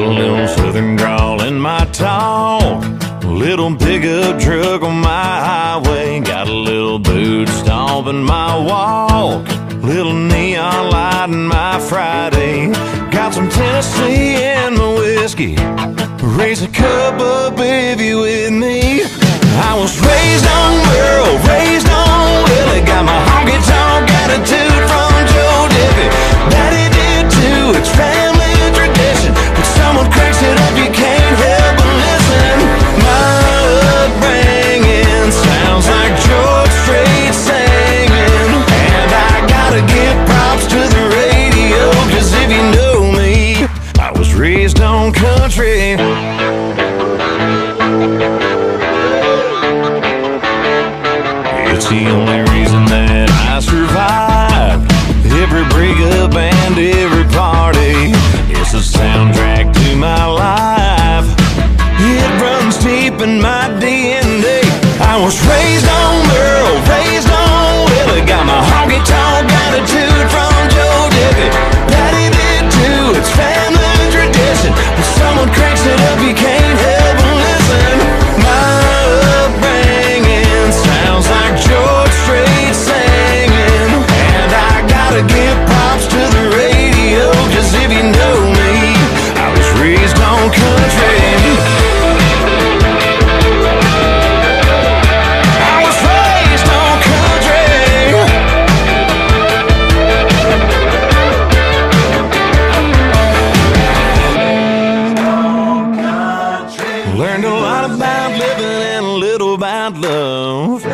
Got a little southern drawl in my talk. Little pickup truck on my highway. Got a little boot stomping my walk. Little neon light in my Friday. Got some Tennessee in my whiskey. Raise a cup up if you with me. I was raised on the only reason that I survived every breakup and every party. It's a soundtrack to my life. It runs deep in my DNA. I was raised about living and a little about love.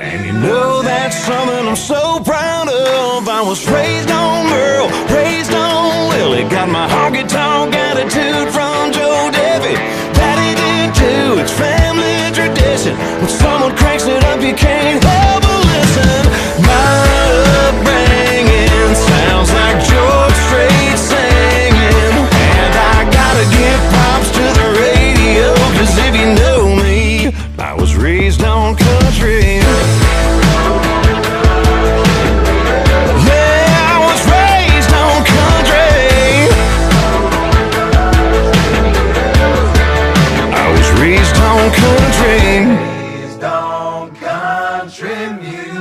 And you know that's something I'm so proud of. I was raised on Merle, raised on Willie. Got my honky tonk attitude from Joe Diffie. Daddy did too, it's family tradition. When someone cranks it up, you can't help I was raised on country. Country. Please don't country music.